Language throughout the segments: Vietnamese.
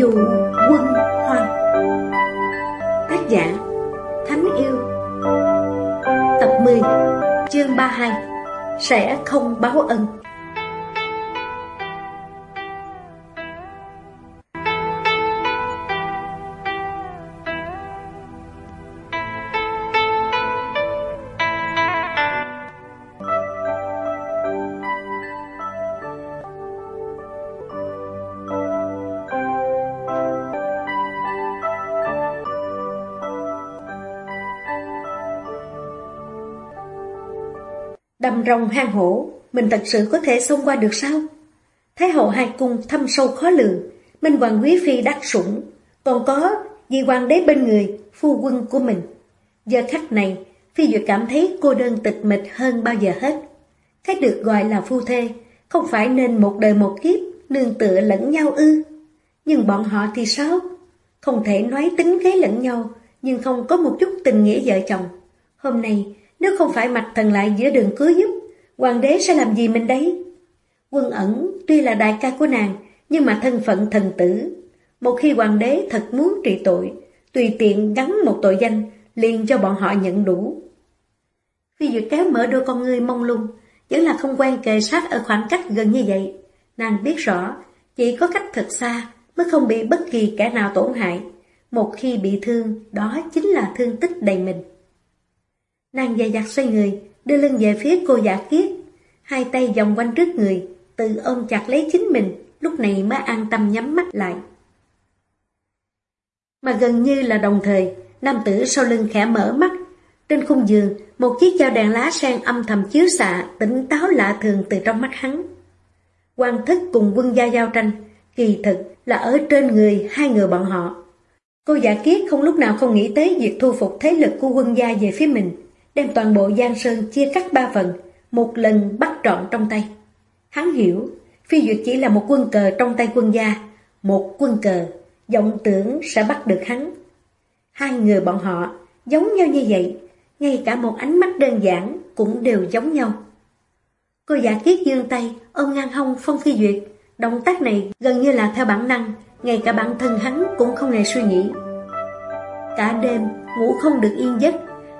dù quân hoang. Tác giả, Thánh yêu. Tập 10 Chương 32 Sẽ không báo ân. Rồng hang hổ, mình thật sự có thể xông qua được sao? Thái hậu hai cung thâm sâu khó lường, Minh Hoàng Quý Phi đắc sủng, còn có vì hoàng đế bên người, phu quân của mình. Giờ khắc này, Phi Duyệt cảm thấy cô đơn tịch mịch hơn bao giờ hết. Cái được gọi là phu thê, không phải nên một đời một kiếp, nương tựa lẫn nhau ư. Nhưng bọn họ thì sao? Không thể nói tính kế lẫn nhau, nhưng không có một chút tình nghĩa vợ chồng. Hôm nay, nếu không phải mặt thần lại giữa đường cưới giúp, hoàng đế sẽ làm gì mình đấy? Quân ẩn tuy là đại ca của nàng, nhưng mà thân phận thần tử. Một khi hoàng đế thật muốn trị tội, tùy tiện gắn một tội danh, liền cho bọn họ nhận đủ. Phi Duyệt kéo mở đôi con ngươi mông lung, vẫn là không quen kề sát ở khoảng cách gần như vậy. Nàng biết rõ, chỉ có cách thật xa mới không bị bất kỳ kẻ nào tổn hại. Một khi bị thương, đó chính là thương tích đầy mình. Nàng dài dặt xoay người, đưa lưng về phía cô giả kiết, hai tay vòng quanh trước người, tự ôm chặt lấy chính mình, lúc này mới an tâm nhắm mắt lại. Mà gần như là đồng thời, nam tử sau lưng khẽ mở mắt. Trên khung giường, một chiếc dao đèn lá sen âm thầm chiếu xạ, tỉnh táo lạ thường từ trong mắt hắn. quan thức cùng quân gia giao tranh, kỳ thực là ở trên người hai người bọn họ. Cô giả kiết không lúc nào không nghĩ tới việc thu phục thế lực của quân gia về phía mình đem toàn bộ Giang Sơn chia cắt ba phần, một lần bắt trọn trong tay. Hắn hiểu, Phi Duyệt chỉ là một quân cờ trong tay quân gia, một quân cờ, vọng tưởng sẽ bắt được hắn. Hai người bọn họ giống nhau như vậy, ngay cả một ánh mắt đơn giản cũng đều giống nhau. Cô giả kiết dương tay, ôm ngang hông Phong Phi Duyệt, động tác này gần như là theo bản năng, ngay cả bản thân hắn cũng không hề suy nghĩ. Cả đêm, ngủ không được yên giấc,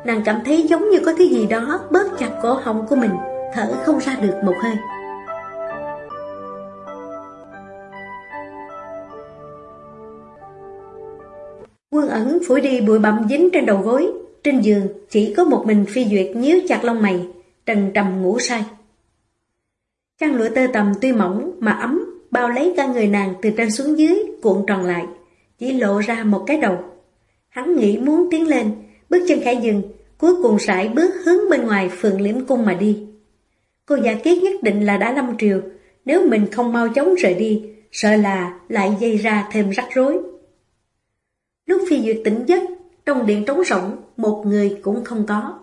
Nàng cảm thấy giống như có thứ gì đó bớt chặt cổ họng của mình, thở không ra được một hơi. Quân ẩn phủi đi bụi bặm dính trên đầu gối, trên giường chỉ có một mình phi duyệt nhíu chặt lông mày, trần trầm ngủ say. Chăn lụa tơ tầm tuy mỏng mà ấm, bao lấy cả người nàng từ trên xuống dưới, cuộn tròn lại, chỉ lộ ra một cái đầu. Hắn nghĩ muốn tiến lên, bước chân khẽ dừng, cuối cùng sải bước hướng bên ngoài phường liễm cung mà đi. Cô giả kiết nhất định là đã lâm triều, nếu mình không mau chóng rời đi, sợ là lại dây ra thêm rắc rối. Lúc phi duyệt tỉnh giấc, trong điện trống rỗng, một người cũng không có.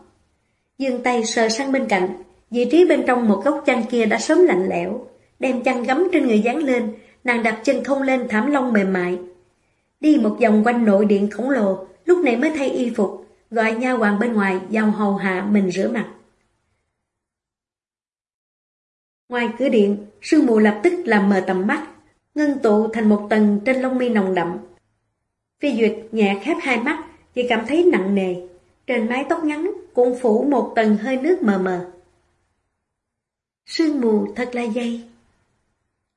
Dương tay sờ sang bên cạnh, vị trí bên trong một góc chăn kia đã sớm lạnh lẽo, đem chăn gấm trên người dán lên, nàng đặt chân không lên thảm lông mềm mại. Đi một vòng quanh nội điện khổng lồ, lúc này mới thay y phục, gọi nha hoàng bên ngoài vào hầu hạ mình rửa mặt. Ngoài cửa điện, sương mù lập tức làm mờ tầm mắt, ngưng tụ thành một tầng trên lông mi nồng đậm. Phi Duyệt nhẹ khép hai mắt, chỉ cảm thấy nặng nề, trên mái tóc ngắn cũng phủ một tầng hơi nước mờ mờ. Sương mù thật là dày.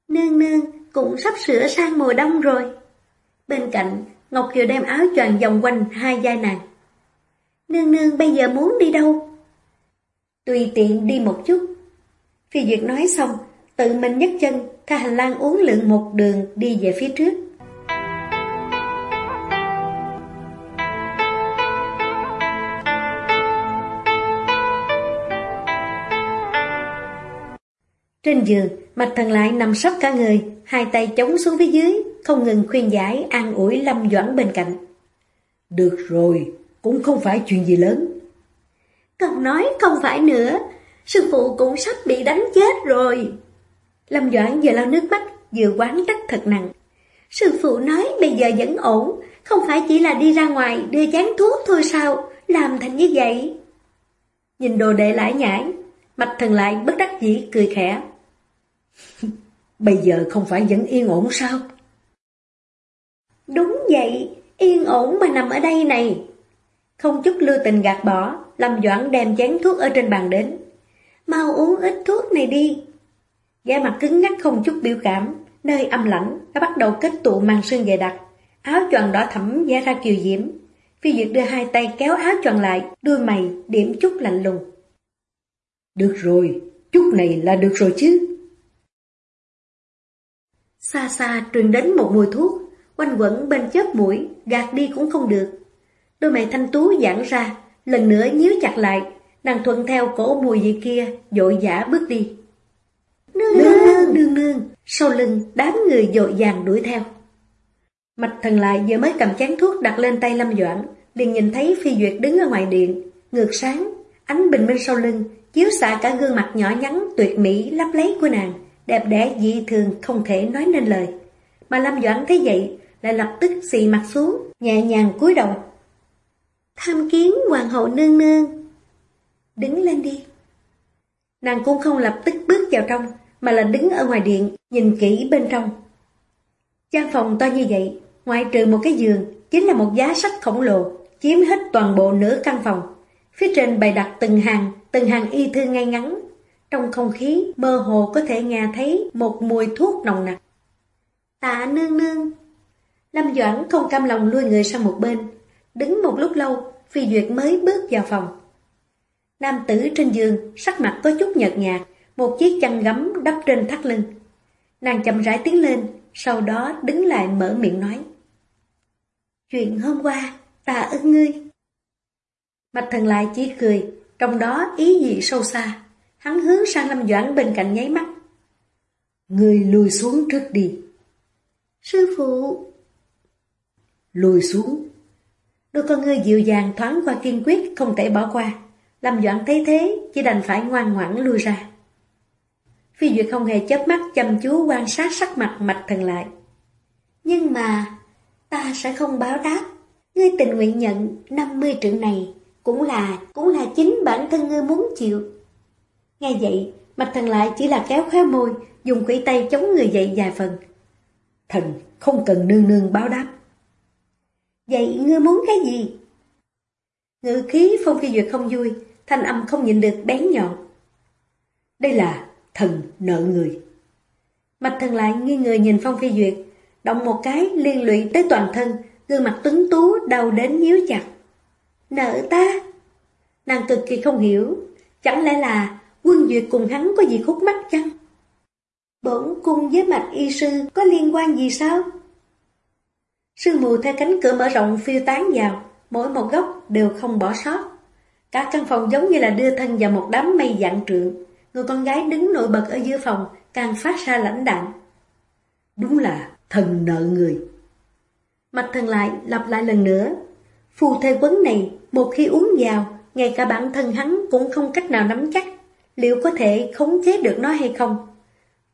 Nương nương cũng sắp sửa sang mùa đông rồi. Bên cạnh, Ngọc Kiều đem áo choàng vòng quanh hai vai nàng. Nương nương bây giờ muốn đi đâu? Tùy tiện đi một chút. Phi Duyệt nói xong, tự mình nhấc chân, tha hành lang uống lượng một đường đi về phía trước. Trên giường, mặt thần lại nằm sấp cả người, hai tay chống xuống phía dưới, không ngừng khuyên giải, an ủi Lâm Doãn bên cạnh. Được rồi, cũng không phải chuyện gì lớn. Cậu nói không phải nữa, sư phụ cũng sắp bị đánh chết rồi. Lâm Doãn vừa lau nước mắt, vừa quán trách thật nặng. Sư phụ nói bây giờ vẫn ổn, không phải chỉ là đi ra ngoài đưa chán thuốc thôi sao, làm thành như vậy. Nhìn đồ đệ lãi nhãi, mạch thần lại bất đắc dĩ cười khẽ. bây giờ không phải vẫn yên ổn sao? Đúng vậy, yên ổn mà nằm ở đây này. Không chút lưu tình gạt bỏ, Lâm Doãn đem chén thuốc ở trên bàn đến. Mau uống ít thuốc này đi. Da mặt cứng ngắc không chút biểu cảm, nơi âm lạnh đã bắt đầu kết tụ màn sương dày đặc. Áo choàng đỏ thẫm da ra kiều diễm. Phi Duyệt đưa hai tay kéo áo choàng lại, đuôi mày điểm chút lạnh lùng. Được rồi, chút này là được rồi chứ. Xa xa truyền đến một mùi thuốc, quanh quẩn bên chớp mũi, gạt đi cũng không được. Đôi mày thanh tú giãn ra, lần nữa nhíu chặt lại, nàng thuận theo cổ mùi vị kia, dội dã bước đi. Nương nương, nương nương, sau lưng đám người dội dàng đuổi theo. Mạch thần lại vừa mới cầm chén thuốc đặt lên tay Lâm Doãn, liền nhìn thấy Phi Duyệt đứng ở ngoài điện, ngược sáng, ánh bình minh sau lưng, chiếu xạ cả gương mặt nhỏ nhắn tuyệt mỹ lấp lấy của nàng, đẹp đẽ dị thường không thể nói nên lời. Mà Lâm Doãn thấy vậy, lại lập tức xì mặt xuống, nhẹ nhàng cúi đầu. Tham kiến hoàng hậu nương nương. Đứng lên đi. Nàng cũng không lập tức bước vào trong, mà là đứng ở ngoài điện, nhìn kỹ bên trong. Trang phòng to như vậy, ngoại trừ một cái giường, chính là một giá sách khổng lồ, chiếm hết toàn bộ nửa căn phòng. Phía trên bày đặt từng hàng, từng hàng y thư ngay ngắn. Trong không khí, mơ hồ có thể nghe thấy một mùi thuốc nồng nặc. Tạ nương nương. Lâm Doãn không cam lòng lui người sang một bên. Đứng một lúc lâu, Phi Duyệt mới bước vào phòng. Nam tử trên giường, sắc mặt có chút nhợt nhạt, một chiếc chăn gấm đắp trên thắt lưng. Nàng chậm rãi tiến lên, sau đó đứng lại mở miệng nói. Chuyện hôm qua, ta ơn ngươi. Mạch thần lại chỉ cười, trong đó ý gì sâu xa. Hắn hướng sang Lâm Doãn bên cạnh nháy mắt. Ngươi lùi xuống trước đi. Sư phụ. Lùi xuống. Đôi con ngươi dịu dàng thoáng qua kiên quyết không thể bỏ qua. Lâm Doãn thấy thế, chỉ đành phải ngoan ngoãn lui ra. Phi Duyệt không hề chớp mắt chăm chú quan sát sắc mặt mạch thần lại. Nhưng mà, ta sẽ không báo đáp. Ngươi tình nguyện nhận 50 triệu này, cũng là, cũng là chính bản thân ngươi muốn chịu. Nghe vậy, mạch thần lại chỉ là kéo khóe môi, dùng quỷ tay chống người dậy vài phần. Thần không cần nương nương báo đáp. Vậy ngươi muốn cái gì? Ngự khí Phong Phi Duyệt không vui, thanh âm không nhìn được bén nhọn. Đây là thần nợ người. Mạch thần lại nghi người nhìn Phong Phi Duyệt, động một cái liên lụy tới toàn thân, gương mặt tuấn tú đau đến nhíu chặt. Nợ ta? Nàng cực kỳ không hiểu, chẳng lẽ là quân Duyệt cùng hắn có gì khúc mắc chăng? Bổn cung với mạch y sư có liên quan gì sao? Sương mù theo cánh cửa mở rộng phiêu tán vào, mỗi một góc đều không bỏ sót. Cả căn phòng giống như là đưa thân vào một đám mây dạng trượng, người con gái đứng nổi bật ở giữa phòng càng phát ra lãnh đạm. Đúng là thần nợ người. Mạch thần lại lặp lại lần nữa. Phù thê quấn này, một khi uống vào, ngay cả bản thân hắn cũng không cách nào nắm chắc, liệu có thể khống chế được nó hay không.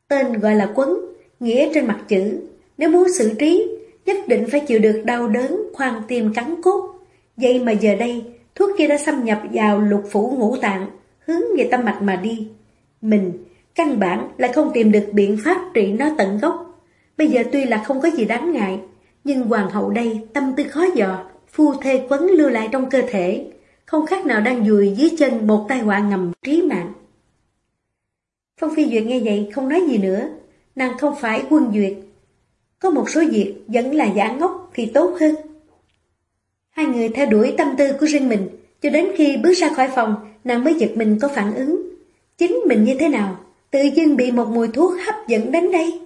Tên gọi là quấn, nghĩa trên mặt chữ, nếu muốn xử trí, nhất định phải chịu được đau đớn, khoan tim cắn cốt. Vậy mà giờ đây, thuốc kia đã xâm nhập vào lục phủ ngũ tạng, hướng về tâm mạch mà đi. Mình, căn bản lại không tìm được biện pháp trị nó tận gốc. Bây giờ tuy là không có gì đáng ngại, nhưng hoàng hậu đây tâm tư khó dò, phu thê quấn lưu lại trong cơ thể, không khác nào đang dùi dưới chân một tai họa ngầm trí mạng. Phong Phi Duyệt nghe vậy không nói gì nữa, nàng không phải quân duyệt. Có một số việc vẫn là giả ngốc thì tốt hơn. Hai người theo đuổi tâm tư của riêng mình, cho đến khi bước ra khỏi phòng, nàng mới giật mình có phản ứng. Chính mình như thế nào, tự dưng bị một mùi thuốc hấp dẫn đến đây.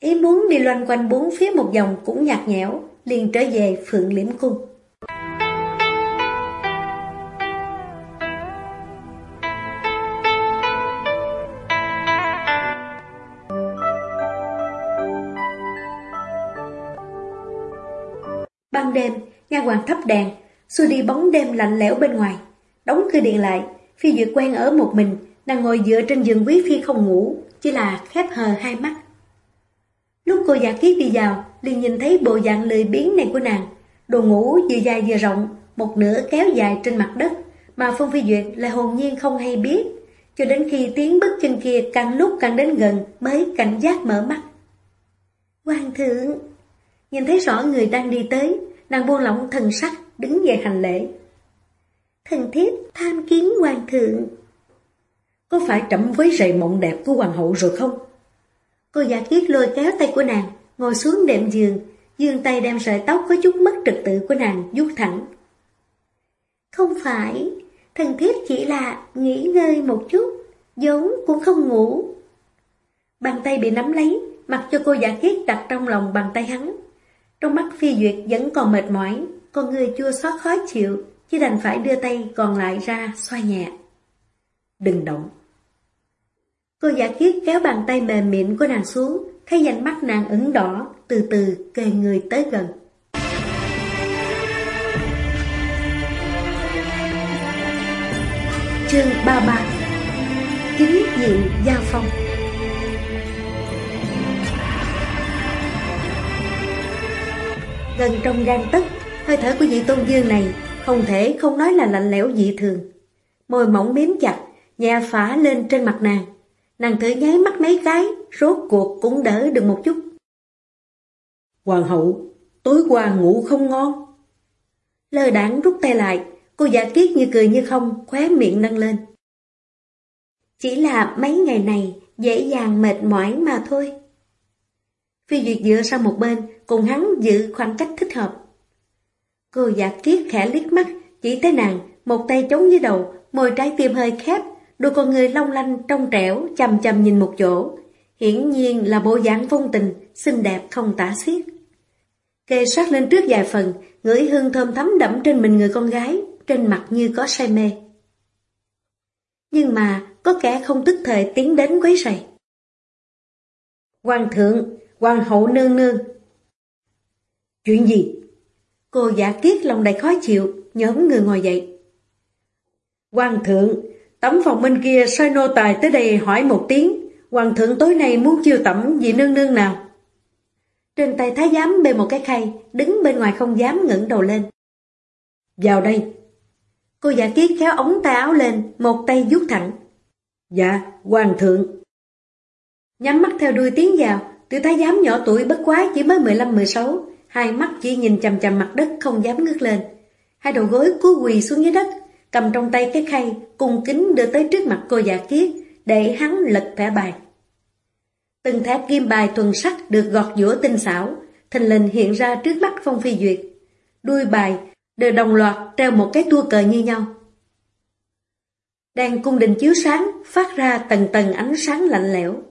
Ý muốn đi loanh quanh bốn phía một vòng cũng nhạt nhẽo, liền trở về Phượng Liễm Cung. Đêm, nha hoàng thắp đèn, xua đi bóng đêm lạnh lẽo bên ngoài. Đóng cửa điện lại, Phi Duyệt quen ở một mình, nàng ngồi dựa trên giường quý phi không ngủ, chỉ là khép hờ hai mắt. Lúc cô giả kiết đi vào, liền nhìn thấy bộ dạng lười biếng này của nàng. Đồ ngủ vừa dài vừa rộng, một nửa kéo dài trên mặt đất, mà Phong Phi Duyệt lại hồn nhiên không hay biết. Cho đến khi tiếng bước chân kia càng lúc càng đến gần mới cảnh giác mở mắt. Hoàng thượng! Nhìn thấy rõ người đang đi tới, nàng buông lỏng thần sắc, đứng dậy hành lễ. Thần thiếp tham kiến hoàng thượng. Có phải trẫm với rầy mộng đẹp của hoàng hậu rồi không? Cô giả kiết lôi kéo tay của nàng, ngồi xuống đệm giường, dương tay đem sợi tóc có chút mất trật tự của nàng vuốt thẳng. Không phải, thần thiếp chỉ là nghỉ ngơi một chút, giống cũng không ngủ. Bàn tay bị nắm lấy, mặc cho cô giả kiết đặt trong lòng bàn tay hắn. Trong mắt phi duyệt vẫn còn mệt mỏi, con người chưa xót khó chịu, chỉ đành phải đưa tay còn lại ra xoa nhẹ. Đừng động. Cô giả kiết kéo bàn tay mềm mịn của nàng xuống, thấy dành mắt nàng ửng đỏ, từ từ kề người tới gần. Chương 33 Chính diện giao phong Gần trong gan tất, hơi thở của vị tôn dương này không thể không nói là lạnh lẽo dị thường. Môi mỏng miếm chặt, nhẹ phả lên trên mặt nàng. Nàng thử nháy mắt mấy cái, rốt cuộc cũng đỡ được một chút. Hoàng hậu, tối qua ngủ không ngon. Lơ đảng rút tay lại, cô giả kiết như cười như không, khóe miệng nâng lên. Chỉ là mấy ngày này dễ dàng mệt mỏi mà thôi. Phi Duyệt dựa sang một bên, cùng hắn giữ khoảng cách thích hợp. Cô giả kiết khẽ liếc mắt, chỉ thấy nàng, một tay chống dưới đầu, môi trái tim hơi khép, đôi con người long lanh trong trẻo, chầm chầm nhìn một chỗ. Hiển nhiên là bộ dạng phong tình, xinh đẹp không tả xiết. Kề sát lên trước vài phần, ngửi hương thơm thấm đẫm trên mình người con gái, trên mặt như có say mê. Nhưng mà, có kẻ không tức thời tiến đến quấy rầy. Hoàng thượng, hoàng hậu nương nương. Chuyện gì? Cô giả kiết lòng đầy khó chịu, nhóm người ngồi dậy. Hoàng thượng, tấm phòng bên kia sai nô tài tới đây hỏi một tiếng, hoàng thượng tối nay muốn chiêu tẩm vị nương nương nào? Trên tay thái giám bê một cái khay, đứng bên ngoài không dám ngẩng đầu lên. Vào đây. Cô giả kiết kéo ống tay áo lên, một tay vuốt thẳng. Dạ, hoàng thượng. Nhắm mắt theo đuôi tiếng vào, tiểu thái giám nhỏ tuổi bất quá chỉ mới 15-16, hai mắt chỉ nhìn chầm chầm mặt đất không dám ngước lên. Hai đầu gối cúi quỳ xuống dưới đất, cầm trong tay cái khay, cung kính đưa tới trước mặt cô giả kiết, để hắn lật thẻ bài. Từng thẻ kim bài thuần sắc được gọt giữa tinh xảo, thình lình hiện ra trước mắt Phong Phi Duyệt. Đuôi bài đều đồng loạt treo một cái tua cờ như nhau. Đèn cung đình chiếu sáng, phát ra tầng tầng ánh sáng lạnh lẽo.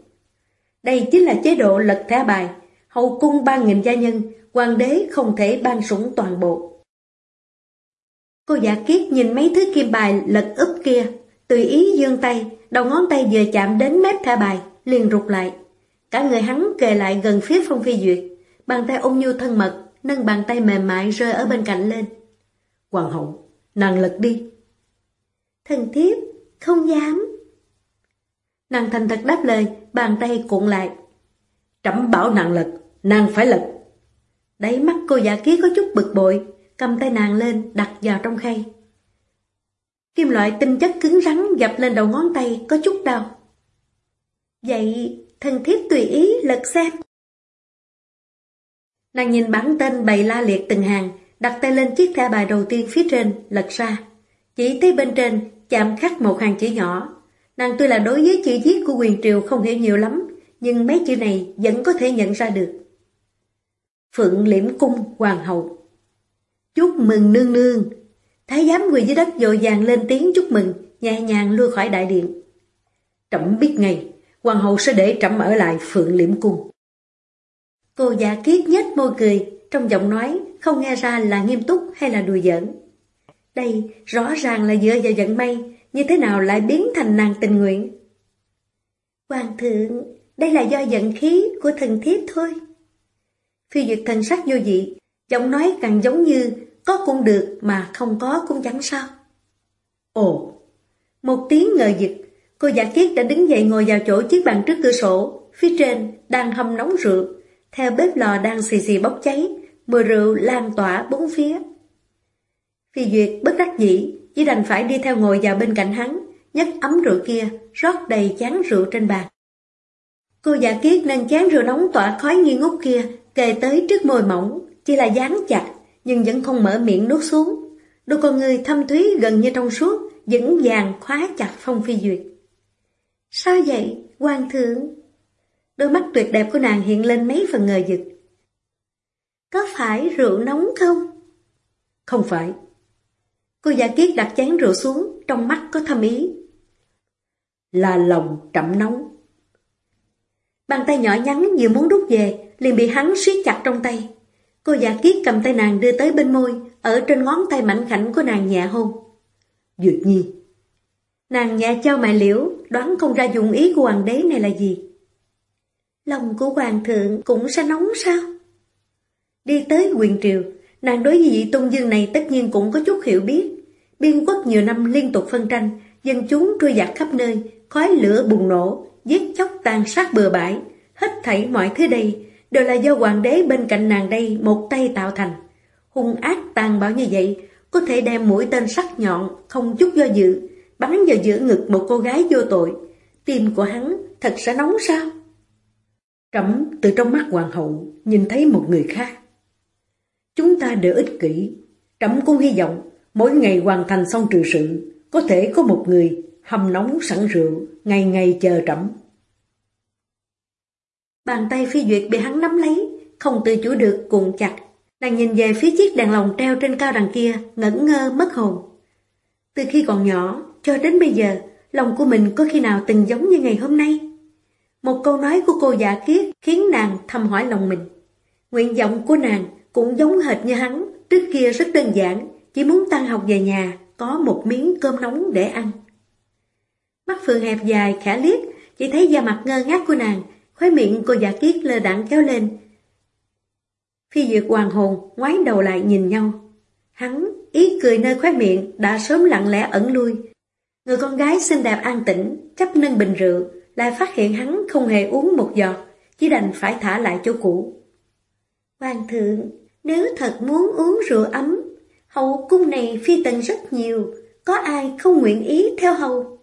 Đây chính là chế độ lật thẻ bài, hậu cung ba nghìn gia nhân, hoàng đế không thể ban sủng toàn bộ. Cô giả kiết nhìn mấy thứ kim bài lật úp kia, tùy ý dương tay, đầu ngón tay vừa chạm đến mép thẻ bài, liền rụt lại. Cả người hắn kề lại gần phía phong phi duyệt, bàn tay ôn nhu thân mật, nâng bàn tay mềm mại rơi ở bên cạnh lên. Hoàng hậu, nàng lật đi. Thần thiếp, không dám. Nàng thành thật đáp lời, bàn tay cuộn lại. Trẫm bảo nàng lật, nàng phải lật. Đấy mắt cô giả ký có chút bực bội, cầm tay nàng lên, đặt vào trong khay. Kim loại tinh chất cứng rắn dập lên đầu ngón tay có chút đau. Vậy thần thiếp tùy ý lật xem. Nàng nhìn bản tên bày la liệt từng hàng, đặt tay lên chiếc thẻ bài đầu tiên phía trên, lật ra. Chỉ thấy bên trên chạm khắc một hàng chữ nhỏ. Nàng tuy là đối với chữ viết của quyền triều không hiểu nhiều lắm, nhưng mấy chữ này vẫn có thể nhận ra được. Phượng liễm cung hoàng hậu. Chúc mừng nương nương. Thái giám quỳ dưới đất dội vàng lên tiếng chúc mừng Nhẹ nhàng lui khỏi đại điện. Trẫm biết ngay Hoàng hậu sẽ để trẫm ở lại Phượng liễm cung. Cô giả kiết nhếch môi cười Trong giọng nói không nghe ra là nghiêm túc hay là đùa giỡn. Đây rõ ràng là dựa vào vận may như thế nào lại biến thành nàng tình nguyện Hoàng thượng Đây là do giận khí của thần thiếp thôi Phi duyệt thần sắc vô dị, giọng nói càng giống như có cũng được mà không có cũng chẳng sao. Ồ, một tiếng ngờ giật, cô giả kiết đã đứng dậy ngồi vào chỗ chiếc bàn trước cửa sổ, phía trên đang hâm nóng rượu, theo bếp lò đang xì xì bốc cháy, mùi rượu lan tỏa bốn phía. Phi Duyệt bất đắc dĩ, chỉ đành phải đi theo ngồi vào bên cạnh hắn, nhấc ấm rượu kia, rót đầy chén rượu trên bàn. Cô giả kiết nâng chén rượu nóng tỏa khói nghi ngút kia, kề tới trước môi mỏng, chỉ là dán chặt, nhưng vẫn không mở miệng nuốt xuống. Đôi con người thâm thúy gần như trong suốt, vững vàng khóa chặt Phong Phi Duyệt. Sao vậy, hoàng thượng? Đôi mắt tuyệt đẹp của nàng hiện lên mấy phần ngờ vực. Có phải rượu nóng không? Không phải. Cô giả kiết đặt chén rượu xuống, trong mắt có thâm ý. Là lòng chậm nóng. Bàn tay nhỏ nhắn vừa muốn rút về, liền bị hắn siết chặt trong tay. Cô giả kiết cầm tay nàng đưa tới bên môi, ở trên ngón tay mảnh khảnh của nàng nhẹ hôn. Duyệt nhi. Nàng nhẹ trao mại liễu, đoán không ra dụng ý của hoàng đế này là gì. Lòng của hoàng thượng cũng sẽ nóng sao? Đi tới quyền triều, nàng đối với vị tôn dương này tất nhiên cũng có chút hiểu biết. Biên quốc nhiều năm liên tục phân tranh, dân chúng trôi dạt khắp nơi, khói lửa bùng nổ, giết chóc tàn sát bừa bãi. Hết thảy mọi thứ đây đều là do hoàng đế bên cạnh nàng đây một tay tạo thành. Hung ác tàn bạo như vậy, có thể đem mũi tên sắc nhọn, không chút do dự, bắn vào giữa ngực một cô gái vô tội. Tim của hắn thật sẽ nóng sao? Trẫm từ trong mắt hoàng hậu nhìn thấy một người khác. Chúng ta đều ích kỷ, trẫm cũng hy vọng mỗi ngày hoàn thành xong trừ sự, có thể có một người hầm nóng sẵn rượu, ngày ngày chờ trẫm. Bàn tay phi duyệt bị hắn nắm lấy, không tự chủ được cuộn chặt. Nàng nhìn về phía chiếc đèn lồng treo trên cao đằng kia, ngẩn ngơ mất hồn. Từ khi còn nhỏ, cho đến bây giờ, lòng của mình có khi nào từng giống như ngày hôm nay? Một câu nói của cô giả kiết khiến nàng thầm hỏi lòng mình. Nguyện vọng của nàng cũng giống hệt như hắn, trước kia rất đơn giản, chỉ muốn tăng học về nhà, có một miếng cơm nóng để ăn. Mắt Phượng hẹp dài khả liếc, chỉ thấy da mặt ngơ ngác của nàng, khóe miệng cô giả kiết lơ đẳng kéo lên. Phi Duyệt hoàng hồn ngoái đầu lại nhìn nhau. Hắn, ý cười nơi khóe miệng đã sớm lặng lẽ ẩn lui. Người con gái xinh đẹp an tĩnh, chấp nâng bình rượu, lại phát hiện hắn không hề uống một giọt, chỉ đành phải thả lại chỗ cũ. Hoàng thượng, nếu thật muốn uống rượu ấm, hậu cung này phi tần rất nhiều, có ai không nguyện ý theo hầu?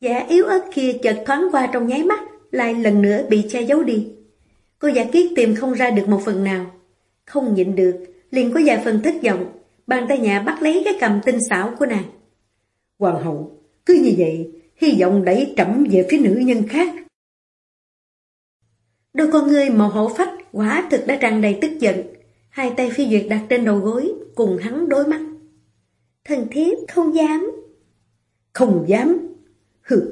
Giả yếu ớt kia chợt thoáng qua trong nháy mắt, lại lần nữa bị che giấu đi. Cô giả kiết tìm không ra được một phần nào. Không nhịn được, liền có vài phần thất vọng, bàn tay nhà bắt lấy cái cầm tinh xảo của nàng. Hoàng hậu, cứ như vậy, hy vọng đẩy trẫm về phía nữ nhân khác. Đôi con ngươi màu hổ phách quả thực đã tràn đầy tức giận. Hai tay phi duyệt đặt trên đầu gối, cùng hắn đối mắt. Thần thiếp không dám. Không dám? Hừ,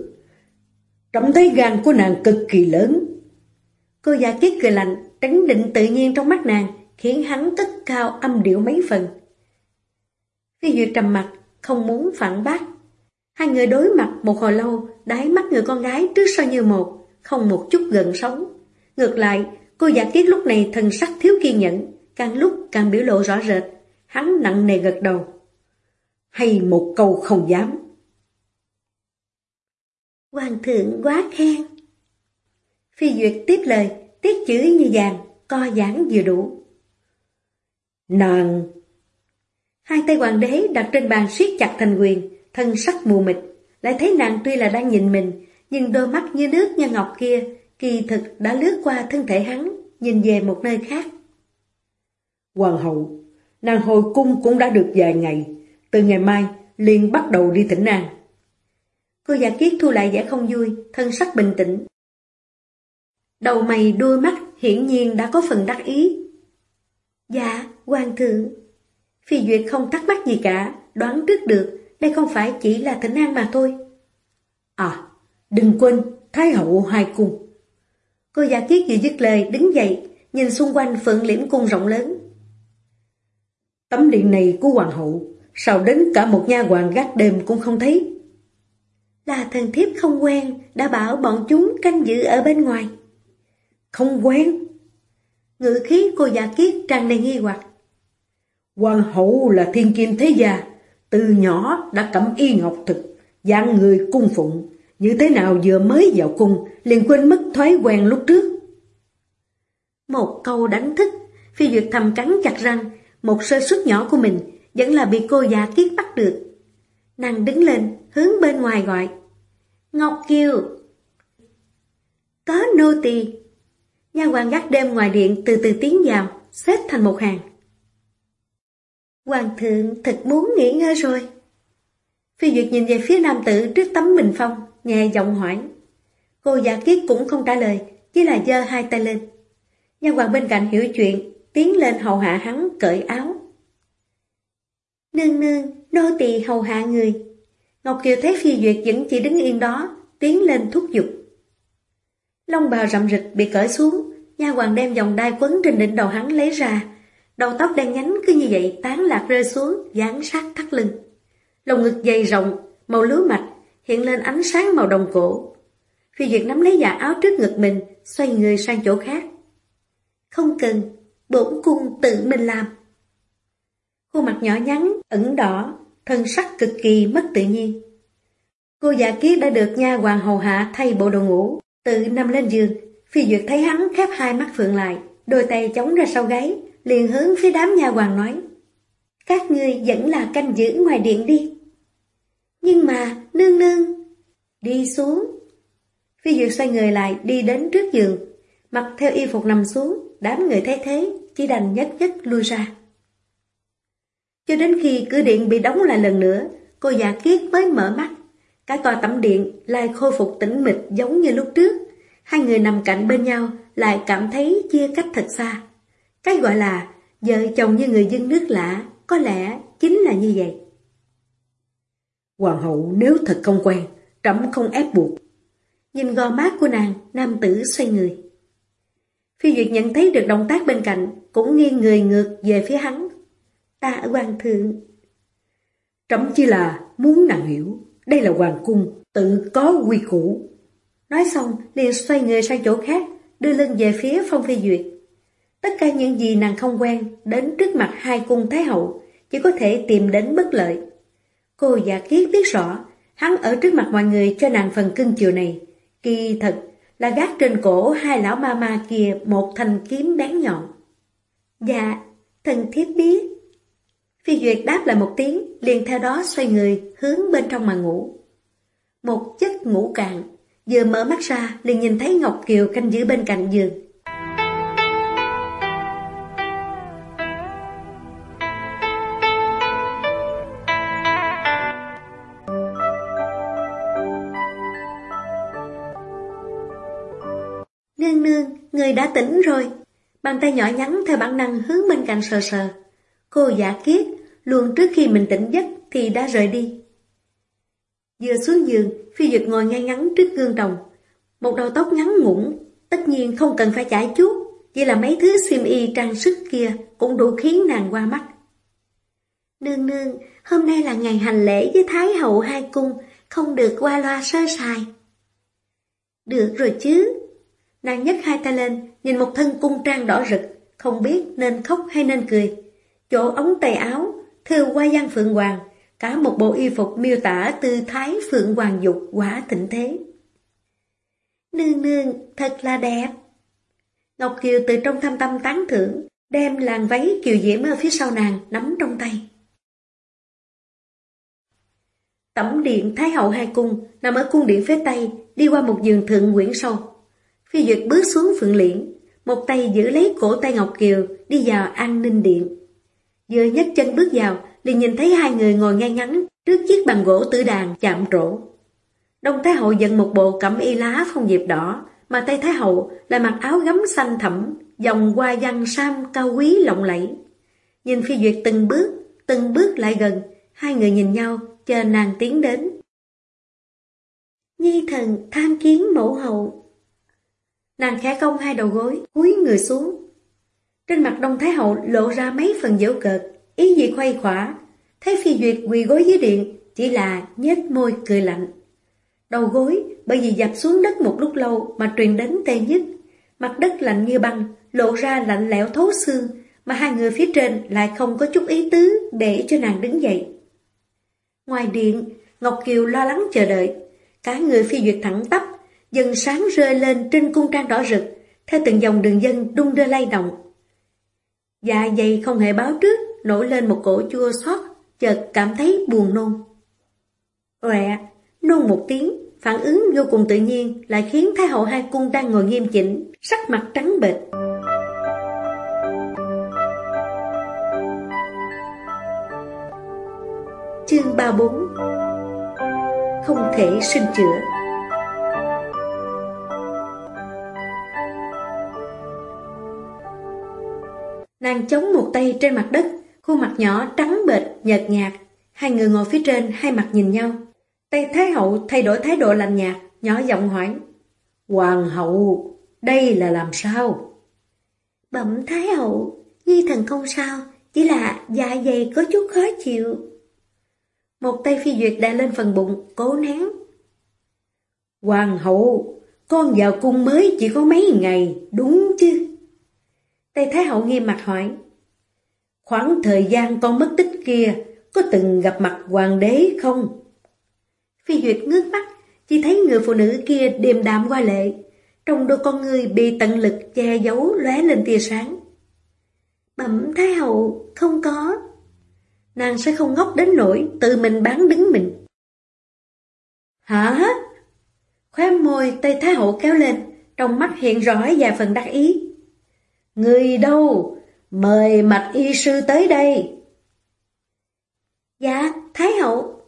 trẫm thấy gan của nàng cực kỳ lớn. Cô già kiết cười lạnh, trấn định tự nhiên trong mắt nàng, khiến hắn cất cao âm điệu mấy phần. Phi duyệt trầm mặt, không muốn phản bác. Hai người đối mặt một hồi lâu, đáy mắt người con gái trước sau như một, không một chút gần sống. Ngược lại, cô giả kiết lúc này thần sắc thiếu kiên nhẫn, càng lúc càng biểu lộ rõ rệt. Hắn nặng nề gật đầu. Hay một câu không dám. Hoàng thượng quá khen. Phi Duyệt tiếp lời, tiết chữ như vàng, co giãn vừa đủ. Nàng! Hai tay hoàng đế đặt trên bàn siết chặt thành quyền, thân sắc mù mịt, lại thấy nàng tuy là đang nhìn mình, nhưng đôi mắt như nước như ngọc kia, kỳ thực đã lướt qua thân thể hắn, nhìn về một nơi khác. Hoàng hậu, nàng hồi cung cũng đã được vài ngày, từ ngày mai liền bắt đầu đi thỉnh nàng. Cô giả kiết thu lại vẻ không vui, thân sắc bình tĩnh. Đầu mày đôi mắt hiển nhiên đã có phần đắc ý. Dạ, hoàng thượng. Phi Duyệt không thắc mắc gì cả, đoán trước được đây không phải chỉ là thỉnh an mà thôi. À, đừng quên, Thái hậu hai cung. Cô giả kiết vừa dứt lời đứng dậy, nhìn xung quanh phượng liễm cung rộng lớn. Tấm điện này của hoàng hậu, sao đến cả một nha hoàng gác đêm cũng không thấy? Là thần thiếp không quen, đã bảo bọn chúng canh giữ ở bên ngoài. Không quen? Ngữ khí cô giả kiết tràn đầy nghi hoặc. Hoàng hậu là thiên kim thế gia, từ nhỏ đã cẩm y ngọc thực, dạng người cung phụng, như thế nào vừa mới vào cung liền quên mất thói quen lúc trước. Một câu đánh thức, phi duyệt thầm cắn chặt răng, một sơ suất nhỏ của mình vẫn là bị cô già kiết bắt được. Nàng đứng lên, hướng bên ngoài gọi. Ngọc Kiều! Có nô tỳ Nha hoàng gác đêm ngoài điện từ từ tiến vào, xếp thành một hàng. Hoàng thượng thật muốn nghỉ ngơi rồi. Phi Duyệt nhìn về phía nam tử trước tấm bình phong, nhẹ giọng hỏi. Cô giả kiết cũng không trả lời, chỉ là giơ hai tay lên. Nha hoàng bên cạnh hiểu chuyện, tiến lên hầu hạ hắn cởi áo. Nương nương, nô tỳ hầu hạ người. Ngọc Kiều thấy Phi Duyệt vẫn chỉ đứng yên đó, tiến lên thúc giục. Long bào rậm rịch bị cởi xuống, nha hoàng đem vòng đai quấn trên đỉnh đầu hắn lấy ra. Đầu tóc đen nhánh cứ như vậy tán lạc rơi xuống, dán sát thắt lưng. Lồng ngực dày rộng, màu lúa mạch, hiện lên ánh sáng màu đồng cổ. Phi Duyệt nắm lấy dạ áo trước ngực mình, xoay người sang chỗ khác. Không cần, bổn cung tự mình làm. Khuôn mặt nhỏ nhắn, ẩn đỏ, thân sắc cực kỳ mất tự nhiên. Cô giả kiết đã được nha hoàng hầu hạ thay bộ đồ ngủ, tự nằm lên giường. Phi Duyệt thấy hắn khép hai mắt phượng lại, đôi tay chống ra sau gáy, liền hướng phía đám nha hoàng nói. Các ngươi vẫn là canh giữ ngoài điện đi. Nhưng mà, nương nương, đi xuống. Phi Duyệt xoay người lại đi đến trước giường, mặc theo y phục nằm xuống, đám người thấy thế, chỉ đành nhất nhất lui ra. Cho đến khi cửa điện bị đóng lại lần nữa, cô già kiết mới mở mắt. Cái tòa tẩm điện lại khôi phục tĩnh mịch giống như lúc trước. Hai người nằm cạnh bên nhau lại cảm thấy chia cách thật xa. Cái gọi là vợ chồng như người dân nước lạ có lẽ chính là như vậy. Hoàng hậu nếu thật không quen, trẫm không ép buộc. Nhìn gò mát của nàng, nam tử xoay người. Phi Duyệt nhận thấy được động tác bên cạnh, cũng nghiêng người ngược về phía hắn. Ta ở hoàng thượng. Trẫm chỉ là muốn nàng hiểu, đây là hoàng cung, tự có quy củ. Nói xong, liền xoay người sang chỗ khác, đưa lưng về phía Phong Phi Duyệt. Tất cả những gì nàng không quen, đến trước mặt hai cung Thái Hậu, chỉ có thể tìm đến bất lợi. Cô giả kiết biết rõ, hắn ở trước mặt mọi người cho nàng phần cưng chiều này. Kỳ thật là gác trên cổ hai lão ma ma kia một thanh kiếm bén nhọn. Dạ, thần thiết biết. Phi Duyệt đáp lại một tiếng, liền theo đó xoay người, hướng bên trong mà ngủ. Một giấc ngủ cạn, vừa mở mắt ra, liền nhìn thấy Ngọc Kiều canh giữ bên cạnh giường. Người đã tỉnh rồi. Bàn tay nhỏ nhắn theo bản năng hướng bên cạnh sờ sờ. Cô giả kiết, luôn trước khi mình tỉnh giấc thì đã rời đi. Vừa xuống giường, Phi Duyệt ngồi ngay ngắn trước gương đồng. Một đầu tóc ngắn ngủn, tất nhiên không cần phải chải chuốt, chỉ là mấy thứ xiêm y trang sức kia cũng đủ khiến nàng qua mắt. Nương nương, hôm nay là ngày hành lễ với Thái hậu hai cung, không được qua loa sơ sài. Được rồi chứ. Nàng nhấc hai tay lên, nhìn một thân cung trang đỏ rực, không biết nên khóc hay nên cười. Chỗ ống tay áo, thêu qua văn phượng hoàng, cả một bộ y phục miêu tả tư thái phượng hoàng dục quả thịnh thế. Nương nương, thật là đẹp. Ngọc Kiều từ trong thâm tâm tán thưởng, đem làn váy kiều diễm ở phía sau nàng nắm trong tay. Tẩm điện Thái hậu hai cung nằm ở cung điện phía tây, đi qua một giường thượng nguyễn sâu. Phi Duyệt bước xuống phượng liễn, một tay giữ lấy cổ tay Ngọc Kiều đi vào an ninh điện. Vừa nhấc chân bước vào, liền nhìn thấy hai người ngồi ngay ngắn trước chiếc bàn gỗ tử đàn chạm trổ. Đông Thái Hậu dẫn một bộ cẩm y lá phong diệp đỏ, mà Tây Thái Hậu lại mặc áo gấm xanh thẳm, dòng qua văn sam cao quý lộng lẫy. Nhìn Phi Duyệt từng bước, từng bước lại gần, hai người nhìn nhau, chờ nàng tiến đến. Nhi thần tham kiến mẫu hậu. Nàng khẽ cong hai đầu gối, cúi người xuống. Trên mặt Đông Thái Hậu lộ ra mấy phần dễu cợt, ý gì khoay khỏa. Thấy Phi Duyệt quỳ gối dưới điện, chỉ là nhếch môi cười lạnh. Đầu gối bởi vì dập xuống đất một lúc lâu mà truyền đến tê nhất. Mặt đất lạnh như băng, lộ ra lạnh lẽo thấu xương, mà hai người phía trên lại không có chút ý tứ để cho nàng đứng dậy. Ngoài điện, Ngọc Kiều lo lắng chờ đợi. Cả người phi duyệt thẳng tắp, dần sáng rơi lên trên cung trang đỏ rực, theo từng dòng đường dân đung đưa lay động. Dạ dày không hề báo trước, nổi lên một cổ chua xót, chợt cảm thấy buồn nôn. Ọe, nôn một tiếng, phản ứng vô cùng tự nhiên lại khiến Thái hậu hai cung đang ngồi nghiêm chỉnh, sắc mặt trắng bệch. Chương 34 Không thể sinh chữa Nàng chống một tay trên mặt đất, khuôn mặt nhỏ trắng bệch, nhợt nhạt. Hai người ngồi phía trên, hai mặt nhìn nhau. Tay Thái hậu thay đổi thái độ lạnh nhạt, nhỏ giọng hỏi. Hoàng hậu, đây là làm sao? Bẩm Thái hậu, Nhi thần không sao, chỉ là dạ dày có chút khó chịu. Một tay phi duyệt đè lên phần bụng, cố nén. Hoàng hậu, con vào cung mới chỉ có mấy ngày, đúng chứ? Tây Thái Hậu nghiêm mặt hỏi. Khoảng thời gian con mất tích kia, có từng gặp mặt hoàng đế không? Phi Duyệt ngước mắt, chỉ thấy người phụ nữ kia điềm đạm qua lệ. Trong đôi con người bị tận lực che giấu lóe lên tia sáng. Bẩm Thái Hậu, không có. Nàng sẽ không ngốc đến nỗi tự mình bán đứng mình. Hả? Khóe môi Tây Thái Hậu kéo lên, trong mắt hiện rõ vài phần đắc ý. Người đâu? Mời mạch y sư tới đây. Dạ, Thái hậu.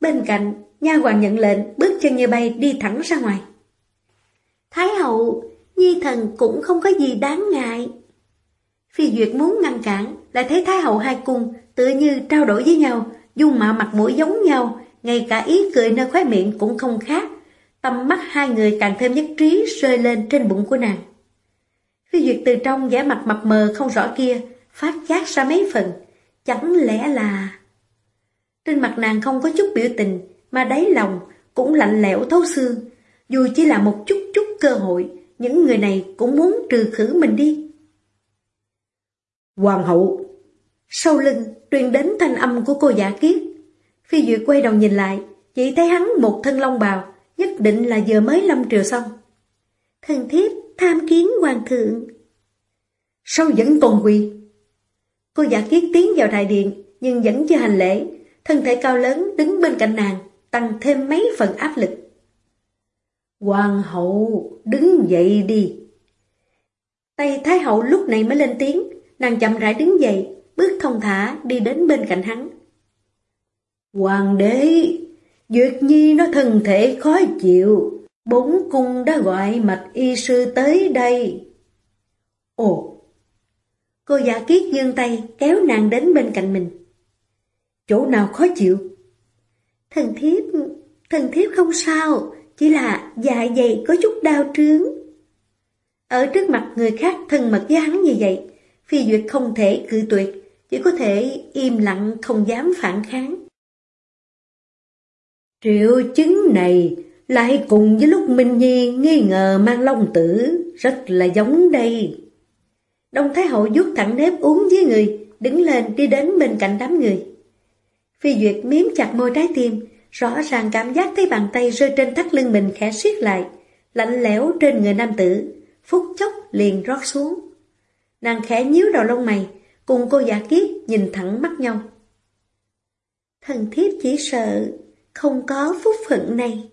Bên cạnh, nha hoàng nhận lệnh, bước chân như bay đi thẳng ra ngoài. Thái hậu, Nhi thần cũng không có gì đáng ngại. Phi Duyệt muốn ngăn cản, lại thấy Thái hậu hai cung tự như trao đổi với nhau, dung mạo mặt mũi giống nhau, ngay cả ý cười nơi khóe miệng cũng không khác. Tâm mắt hai người càng thêm nhất trí rơi lên trên bụng của nàng. Phi Duyệt từ trong vẻ mặt mập mờ không rõ kia, phát giác ra mấy phần. Chẳng lẽ là... Trên mặt nàng không có chút biểu tình, mà đáy lòng cũng lạnh lẽo thấu xương. Dù chỉ là một chút chút cơ hội, những người này cũng muốn trừ khử mình đi. Hoàng hậu! Sau lưng truyền đến thanh âm của cô giả kiết. Phi Duyệt quay đầu nhìn lại, chỉ thấy hắn một thân long bào, nhất định là giờ mới lâm triều xong. Thần thiếp tham kiến hoàng thượng. Sao vẫn còn quỳ? Cô giả kiết tiến vào đại điện, nhưng vẫn chưa hành lễ, thân thể cao lớn đứng bên cạnh nàng, tăng thêm mấy phần áp lực. Hoàng hậu, đứng dậy đi. Tay Thái hậu lúc này mới lên tiếng, nàng chậm rãi đứng dậy, bước thông thả đi đến bên cạnh hắn. Hoàng đế, Duyệt Nhi nó thân thể khó chịu, Bốn cung đã gọi mạch y sư tới đây. Ồ! Cô giả kiết dương tay kéo nàng đến bên cạnh mình. Chỗ nào khó chịu? Thần thiếp, thần thiếp không sao, chỉ là dạ dày có chút đau trướng. Ở trước mặt người khác thân mật với hắn như vậy, phi duyệt không thể cự tuyệt, chỉ có thể im lặng không dám phản kháng. Triệu chứng này lại cùng với lúc Minh Nhi nghi ngờ mang long tử, rất là giống đây. Đông Thái Hậu vuốt thẳng nếp uống với người, đứng lên đi đến bên cạnh đám người. Phi Duyệt miếm chặt môi trái tim, rõ ràng cảm giác thấy bàn tay rơi trên thắt lưng mình khẽ siết lại, lạnh lẽo trên người nam tử, phút chốc liền rót xuống. Nàng khẽ nhíu đầu lông mày, cùng cô giả kiết nhìn thẳng mắt nhau. Thần thiếp chỉ sợ không có phúc phận này.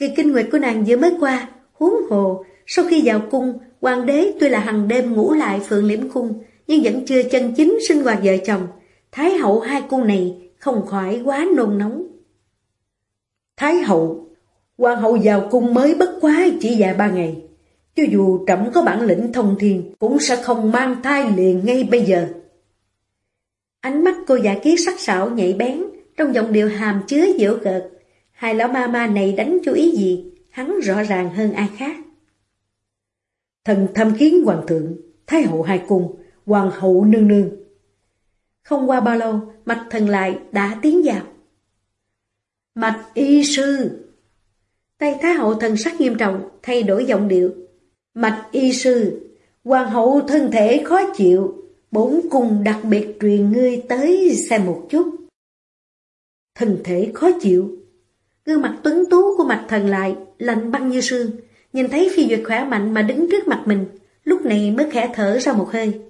Kỳ kinh nguyệt của nàng vừa mới qua, huống hồ, sau khi vào cung, hoàng đế tuy là hằng đêm ngủ lại phượng liễm cung, nhưng vẫn chưa chân chính sinh hoạt vợ chồng. Thái hậu hai cung này không khỏi quá nôn nóng. Thái hậu, hoàng hậu vào cung mới bất quá chỉ vài ba ngày. Cho dù trẫm có bản lĩnh thông thiên, cũng sẽ không mang thai liền ngay bây giờ. Ánh mắt cô giả kiết sắc sảo nhạy bén, trong giọng điệu hàm chứa dễu cợt, Hai lão ma ma này đánh chú ý gì, hắn rõ ràng hơn ai khác. Thần thăm kiến hoàng thượng, thái hậu hai cung, hoàng hậu nương nương. Không qua bao lâu, mạch thần lại đã tiến vào. Mạch y sư. Tay thái hậu thần sắc nghiêm trọng, thay đổi giọng điệu. Mạch y sư, hoàng hậu thân thể khó chịu, bốn cung đặc biệt truyền ngươi tới xem một chút. Thân thể khó chịu, Gương mặt tuấn tú của mặt thần lại, lạnh băng như sương. Nhìn thấy phi duyệt khỏe mạnh mà đứng trước mặt mình, lúc này mới khẽ thở ra một hơi.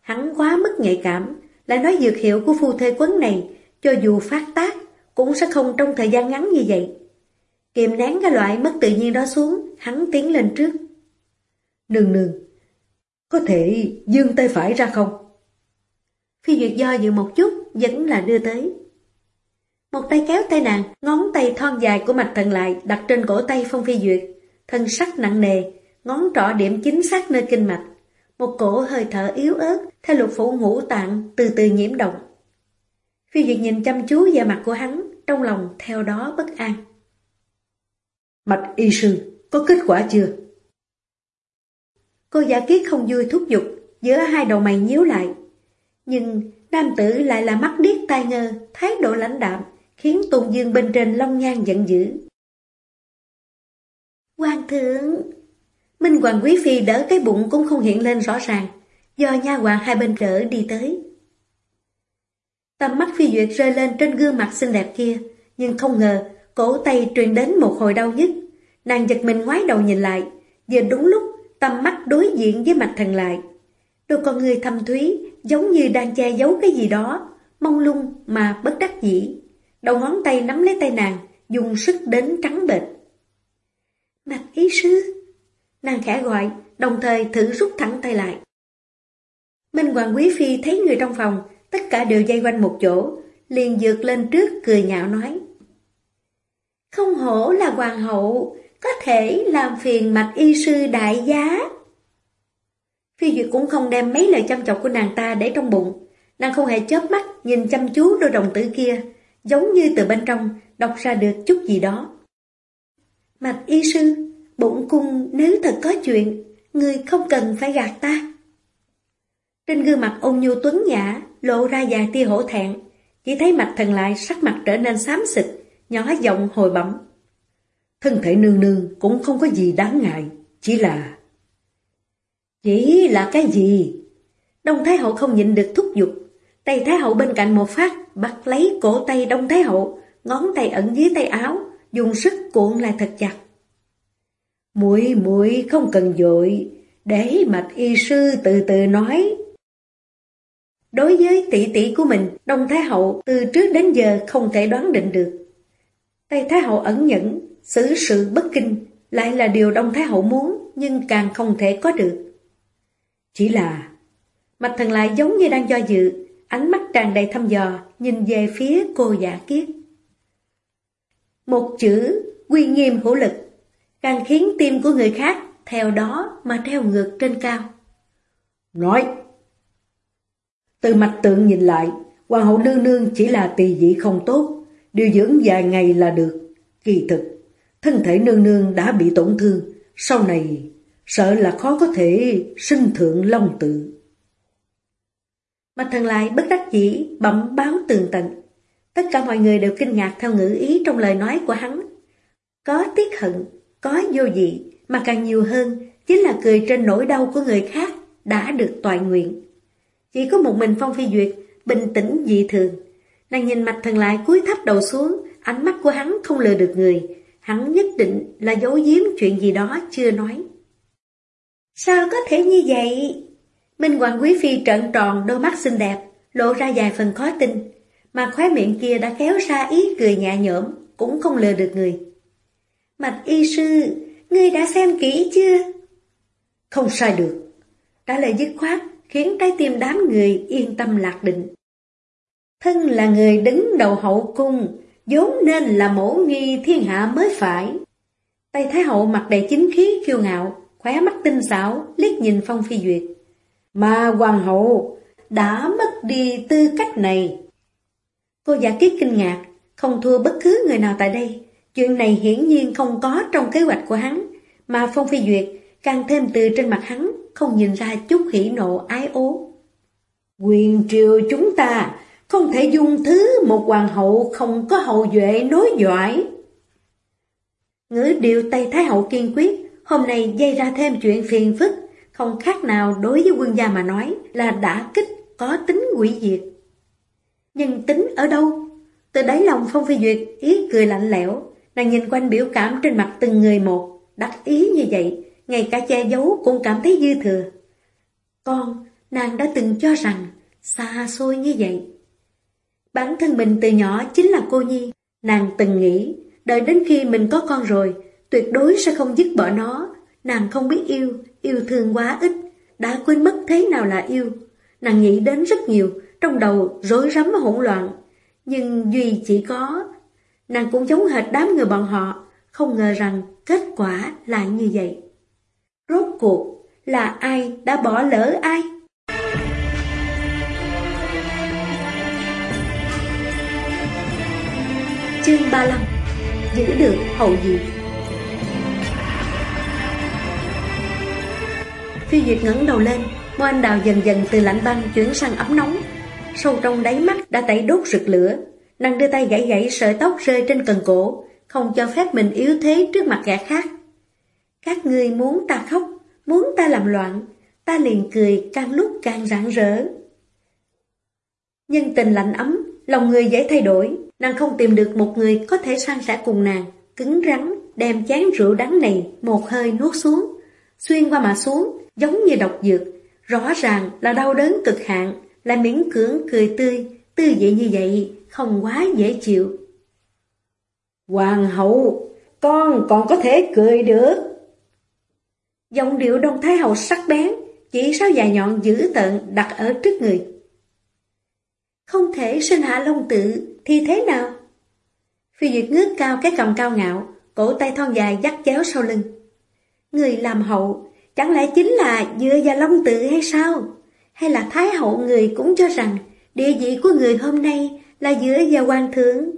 Hắn quá mức nhạy cảm, lại nói dược hiệu của phu thê quấn này, cho dù phát tác, cũng sẽ không trong thời gian ngắn như vậy. Kiềm nén cái loại mất tự nhiên đó xuống, hắn tiến lên trước. Nương nương, có thể dương tay phải ra không? Phi Duyệt do dự một chút, vẫn là đưa tới. Một tay kéo tay nàng, ngón tay thon dài của mạch thần lại đặt trên cổ tay Phong Phi Duyệt, thân sắc nặng nề, ngón trỏ điểm chính xác nơi kinh mạch. Một cổ hơi thở yếu ớt, theo lục phủ ngũ tạng, từ từ nhiễm động. Phi Duyệt nhìn chăm chú vào mặt của hắn, trong lòng theo đó bất an. Mạch y sư, có kết quả chưa? Cô giả kiết không vui thúc giục, giữa hai đầu mày nhíu lại. Nhưng nam tử lại là mắt điếc tai ngơ, thái độ lãnh đạm, khiến Tôn Dương bên trên long nhan giận dữ. Hoàng thượng! Minh Hoàng Quý Phi đỡ cái bụng cũng không hiện lên rõ ràng, do nha hoàng hai bên đỡ đi tới. Tầm mắt Phi Duyệt rơi lên trên gương mặt xinh đẹp kia, nhưng không ngờ cổ tay truyền đến một hồi đau nhức. Nàng giật mình ngoái đầu nhìn lại, vừa đúng lúc tầm mắt đối diện với mặt thần lại. Đôi con người thâm thúy, giống như đang che giấu cái gì đó, mong lung mà bất đắc dĩ. Đầu ngón tay nắm lấy tay nàng, dùng sức đến trắng bệch. Mạch ý sư! Nàng khẽ gọi, đồng thời thử rút thẳng tay lại. Minh Hoàng Quý Phi thấy người trong phòng, tất cả đều dây quanh một chỗ, liền dược lên trước cười nhạo nói. Không hổ là hoàng hậu, có thể làm phiền mạch y sư đại giá. Phi Duyệt cũng không đem mấy lời chăm chọc của nàng ta để trong bụng. Nàng không hề chớp mắt nhìn chăm chú đôi đồng tử kia, giống như từ bên trong đọc ra được chút gì đó. Mạch y sư, bụng cung nếu thật có chuyện, người không cần phải gạt ta. Trên gương mặt ôn nhu tuấn nhã, lộ ra vài tia hổ thẹn, chỉ thấy mạch thần lại sắc mặt trở nên xám xịt, nhỏ giọng hồi bẩm. Thân thể nương nương cũng không có gì đáng ngại, chỉ là... Chỉ là cái gì? Đông Thái Hậu không nhịn được thúc giục. Tay Thái Hậu bên cạnh một phát, bắt lấy cổ tay Đông Thái Hậu, ngón tay ẩn dưới tay áo, dùng sức cuộn lại thật chặt. Muội muội không cần dội, để mạch y sư từ từ nói. Đối với tỷ tỷ của mình, Đông Thái Hậu từ trước đến giờ không thể đoán định được. Tây Thái Hậu ẩn nhẫn, xử sự bất kinh, lại là điều Đông Thái Hậu muốn, nhưng càng không thể có được. Chỉ là... Mạch thần lại giống như đang do dự, ánh mắt tràn đầy thăm dò, nhìn về phía cô giả kiết. Một chữ, quy nghiêm hữu lực, càng khiến tim của người khác theo đó mà treo ngược trên cao. Nói! Từ mạch tượng nhìn lại, hoàng hậu nương nương chỉ là tỳ dị không tốt, điều dưỡng vài ngày là được. Kỳ thực, thân thể nương nương đã bị tổn thương, sau này sợ là khó có thể sinh thượng long tự. Mạch thần lại bất đắc dĩ bẩm báo tường tận. Tất cả mọi người đều kinh ngạc theo ngữ ý trong lời nói của hắn. Có tiếc hận, có vô dị, mà càng nhiều hơn chính là cười trên nỗi đau của người khác đã được toại nguyện. Chỉ có một mình Phong Phi Duyệt, bình tĩnh dị thường. Nàng nhìn mạch thần lại cúi thấp đầu xuống, ánh mắt của hắn không lừa được người. Hắn nhất định là giấu giếm chuyện gì đó chưa nói. Sao có thể như vậy? Minh Hoàng Quý Phi trợn tròn đôi mắt xinh đẹp, lộ ra vài phần khó tin, mà khóe miệng kia đã kéo ra ý cười nhẹ nhõm, cũng không lừa được người. Mạch y sư, ngươi đã xem kỹ chưa? Không sai được. Trả lời dứt khoát, khiến trái tim đám người yên tâm lạc định. Thân là người đứng đầu hậu cung, vốn nên là mẫu nghi thiên hạ mới phải. Tây Thái Hậu mặt đầy chính khí kiêu ngạo, khóe mắt tinh xảo, liếc nhìn Phong Phi Duyệt. Mà Hoàng hậu đã mất đi tư cách này. Cô giả kiết kinh ngạc, không thua bất cứ người nào tại đây. Chuyện này hiển nhiên không có trong kế hoạch của hắn, mà Phong Phi Duyệt càng thêm từ trên mặt hắn, không nhìn ra chút hỉ nộ ái ố. Quyền triều chúng ta không thể dung thứ một hoàng hậu không có hậu duệ nối dõi. Ngữ điệu Tây Thái Hậu kiên quyết, hôm nay dây ra thêm chuyện phiền phức, không khác nào đối với quân gia mà nói là đã kích có tính quỷ diệt. Nhưng tính ở đâu? Từ đáy lòng Phong Phi Duyệt ý cười lạnh lẽo, nàng nhìn quanh biểu cảm trên mặt từng người một, đắc ý như vậy, ngay cả che giấu cũng cảm thấy dư thừa. Con, nàng đã từng cho rằng xa xôi như vậy. Bản thân mình từ nhỏ chính là cô nhi, nàng từng nghĩ đợi đến khi mình có con rồi, tuyệt đối sẽ không dứt bỏ nó. Nàng không biết yêu, yêu thương quá ít, đã quên mất thế nào là yêu. Nàng nghĩ đến rất nhiều, trong đầu rối rắm hỗn loạn. Nhưng Duy chỉ có... Nàng cũng giống hệt đám người bọn họ, không ngờ rằng kết quả lại như vậy. Rốt cuộc là ai đã bỏ lỡ ai? Chương 35 Giữ được hậu dị Phi Duyệt ngẩng đầu lên Môi anh đào dần dần từ lạnh băng chuyển sang ấm nóng. Sâu trong đáy mắt đã tẩy đốt rực lửa. Nàng đưa tay gãy gãy sợi tóc rơi trên cần cổ, Không cho phép mình yếu thế trước mặt kẻ khác. Các ngươi muốn ta khóc, Muốn ta làm loạn, Ta liền cười càng lúc càng rạng rỡ. Nhân tình lạnh ấm, Lòng người dễ thay đổi. Nàng không tìm được một người có thể san sẻ cùng nàng. Cứng rắn, đem chén rượu đắng này Một hơi nuốt xuống. Xuyên qua mà xuống Giống như độc dược. Rõ ràng là đau đớn cực hạn, là miễn cưỡng cười tươi. Tư vị như vậy không quá dễ chịu. Hoàng hậu, Con còn có thể cười được. Giọng điệu Đông Thái Hậu sắc bén, Chỉ sao dài nhọn dữ tợn đặt ở trước người. Không thể sinh hạ long tự Thì thế nào? Phi Duyệt ngước cao cái cầm cao ngạo, Cổ tay thon dài dắt chéo sau lưng. Người làm hậu Chẳng lẽ chính là dựa và long tự hay sao? Hay là Thái Hậu người cũng cho rằng Địa vị của người hôm nay Là dựa vào quan thượng?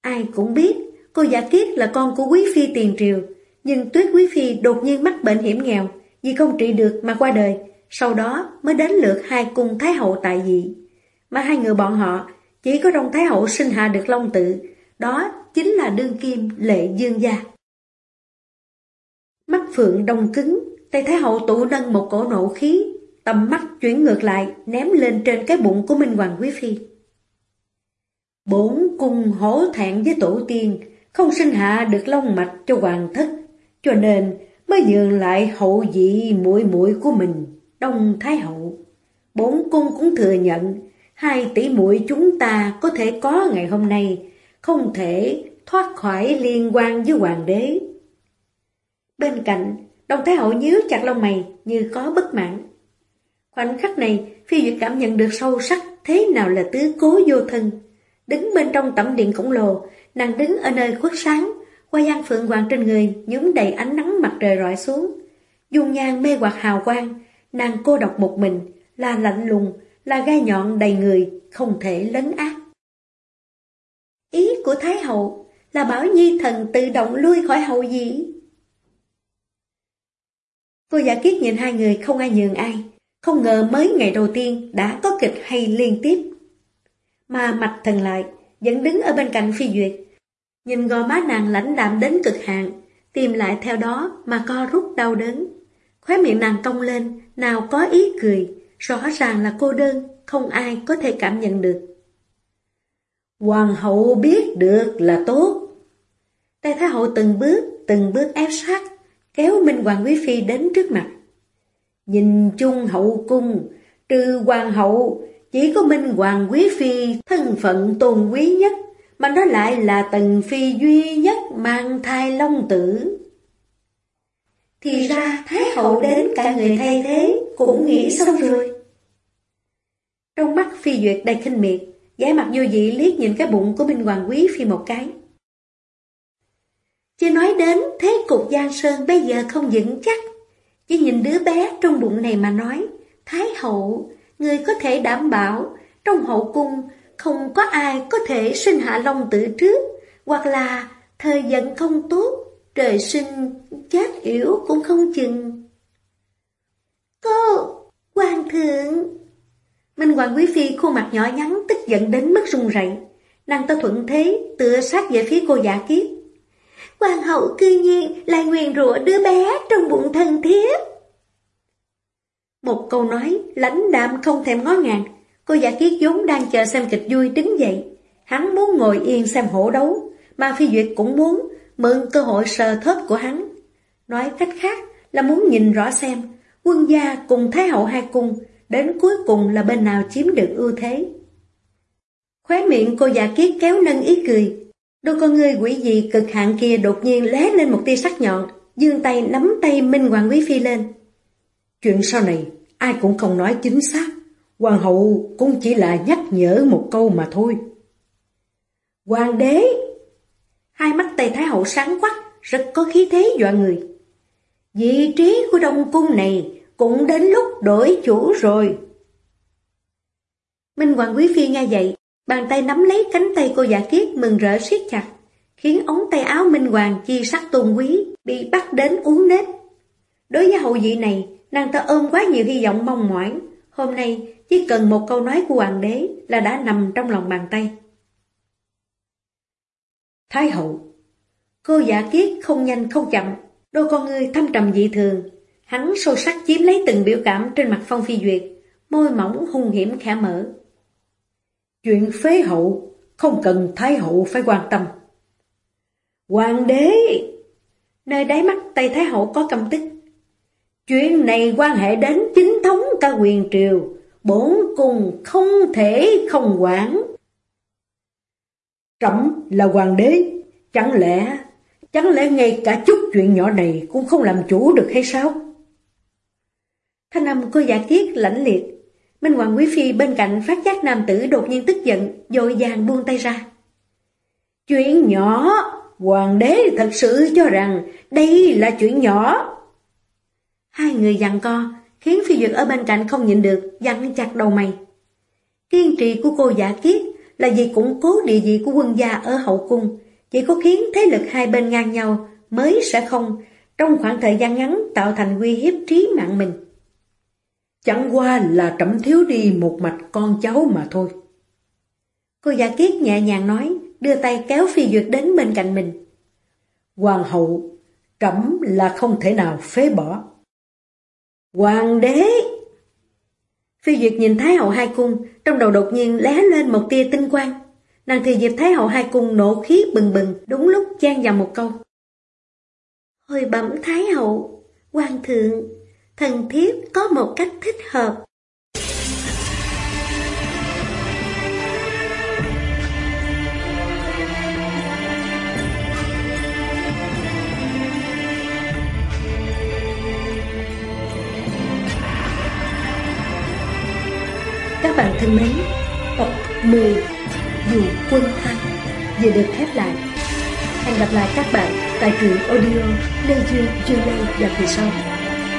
Ai cũng biết Cô giả kiết là con của quý phi tiền triều nhưng tuyết quý phi đột nhiên mắc bệnh hiểm nghèo, vì không trị được mà qua đời, sau đó mới đến lượt hai cung Thái Hậu tại vị, Mà hai người bọn họ chỉ có trong Thái Hậu sinh hạ được Long Tự, đó chính là đương kim lệ dương gia. Mắt phượng đông cứng, tay Thái Hậu tụ nâng một cổ nộ khí, tầm mắt chuyển ngược lại, ném lên trên cái bụng của Minh Hoàng Quý Phi. Bốn cung hổ thẹn với tổ tiên, không sinh hạ được long mạch cho hoàng thất, cho nên mới nhường lại hậu vị muội muội của mình, Đông Thái Hậu. Bốn cung cũng thừa nhận, hai tỷ muội chúng ta có thể có ngày hôm nay, không thể thoát khỏi liên quan với hoàng đế. Bên cạnh, đồng Thái Hậu nhíu chặt lông mày như có bất mãn. Khoảnh khắc này, Phi Duyệt cảm nhận được sâu sắc thế nào là tứ cố vô thân. Đứng bên trong tẩm điện khổng lồ, nàng đứng ở nơi khuất sáng, qua gian phượng hoàng trên người nhúng đầy ánh nắng mặt trời rọi xuống. Dung nhan mê hoặc hào quang, nàng cô độc một mình, là lạnh lùng, là gai nhọn đầy người, không thể lấn ác. Ý của Thái Hậu là bảo Nhi thần tự động lui khỏi hậu dĩ. Vô giả kiết nhìn hai người không ai nhường ai, không ngờ mới ngày đầu tiên đã có kịch hay liên tiếp. Mà mạch thần lại, vẫn đứng ở bên cạnh phi duyệt, Nhìn gò má nàng lãnh đạm đến cực hạn, tìm lại theo đó mà co rút đau đớn. Khóe miệng nàng cong lên, nào có ý cười, rõ ràng là cô đơn, không ai có thể cảm nhận được. Hoàng hậu biết được là tốt. Tay Thái hậu từng bước, từng bước ép sát, kéo Minh Hoàng Quý Phi đến trước mặt. Nhìn chung hậu cung, trừ hoàng hậu, chỉ có Minh Hoàng Quý Phi thân phận tôn quý nhất mà nó lại là tần phi duy nhất mang thai long tử. Thì ra Thái hậu đến cả người thay thế cũng nghĩ xong rồi. Trong mắt phi duyệt đầy khinh miệt, giải mặt vô dị liếc nhìn cái bụng của Minh Hoàng Quý phi một cái. Chưa nói đến thế cục Giang Sơn bây giờ không vững chắc, chỉ nhìn đứa bé trong bụng này mà nói, Thái hậu, người có thể đảm bảo trong hậu cung không có ai có thể sinh hạ long tử trước, hoặc là thời vận không tốt, trời sinh chết yếu cũng không chừng. Cô, hoàng thượng! Minh Hoàng Quý Phi khuôn mặt nhỏ nhắn tức giận đến mức run rẩy. Nàng ta thuận thế tựa sát về phía cô giả kiếp. Hoàng hậu cư nhiên lại nguyền rủa đứa bé trong bụng thân thiếp. Một câu nói lãnh đạm không thèm ngó ngàng, Cô giả kiết vốn đang chờ xem kịch vui đứng dậy. Hắn muốn ngồi yên xem hổ đấu, mà Phi Duyệt cũng muốn mượn cơ hội sờ thớt của hắn. Nói cách khác là muốn nhìn rõ xem quân gia cùng Thái hậu hai cung đến cuối cùng là bên nào chiếm được ưu thế. Khóe miệng cô giả kiết kéo nâng ý cười, Đôi con người quỷ dị cực hạn kia đột nhiên lóe lên một tia sắc nhọn, dương tay nắm tay Minh Hoàng Quý Phi lên. Chuyện sau này, ai cũng không nói chính xác. Hoàng hậu cũng chỉ là nhắc nhở một câu mà thôi. Hoàng đế! Hai mắt Tây Thái hậu sáng quắc, rất có khí thế dọa người. Vị trí của đông cung này cũng đến lúc đổi chủ rồi. Minh Hoàng Quý Phi nghe vậy, bàn tay nắm lấy cánh tay cô giả kiết mừng rỡ siết chặt, khiến ống tay áo Minh Hoàng chi sắc tôn quý bị bắt đến uống nết. Đối với hậu vị này, nàng ta ôm quá nhiều hy vọng mong mỏi, hôm nay chỉ cần một câu nói của hoàng đế là đã nằm trong lòng bàn tay. Thái hậu Cô giả kiết không nhanh không chậm, đôi con ngươi thâm trầm dị thường. Hắn sâu sắc chiếm lấy từng biểu cảm trên mặt Phong Phi Duyệt, môi mỏng hung hiểm khẽ mở. Chuyện phế hậu, không cần Thái hậu phải quan tâm. Hoàng đế! Nơi đáy mắt Tây Thái hậu có cầm tức. Chuyện này quan hệ đến chính thống cả quyền triều, bổn cùng không thể không quản. Trẫm là hoàng đế, chẳng lẽ, chẳng lẽ ngay cả chút chuyện nhỏ này cũng không làm chủ được hay sao? Thanh âm cô giả kiết lãnh liệt, Minh Hoàng Quý Phi bên cạnh phát giác nam tử đột nhiên tức giận, dội dàng buông tay ra. Chuyện nhỏ, hoàng đế thật sự cho rằng đây là chuyện nhỏ. Hai người dặn co, khiến phi duyệt ở bên cạnh không nhịn được, dặn chặt đầu mày. Kiên trì của cô giả kiết là vì củng cố địa vị của quân gia ở hậu cung, chỉ có khiến thế lực hai bên ngang nhau mới sẽ không, trong khoảng thời gian ngắn tạo thành uy hiếp trí mạng mình. Chẳng qua là trẫm thiếu đi một mạch con cháu mà thôi. Cô giả kiết nhẹ nhàng nói, đưa tay kéo phi duyệt đến bên cạnh mình. Hoàng hậu, trẫm là không thể nào phế bỏ. Hoàng đế! Phi Duyệt nhìn Thái hậu hai cung, trong đầu đột nhiên lé lên một tia tinh quang. Nàng thì dịp Thái hậu hai cung nổ khí bừng bừng, đúng lúc chan vào một câu. Hồi bẩm Thái hậu, hoàng thượng, thần thiếp có một cách thích hợp. Các bạn thân mến, tập 10 Dù quân thăng vừa được khép lại. Hẹn gặp lại các bạn tại truyện audio Lê Duyên Dương Lê và kỳ sau.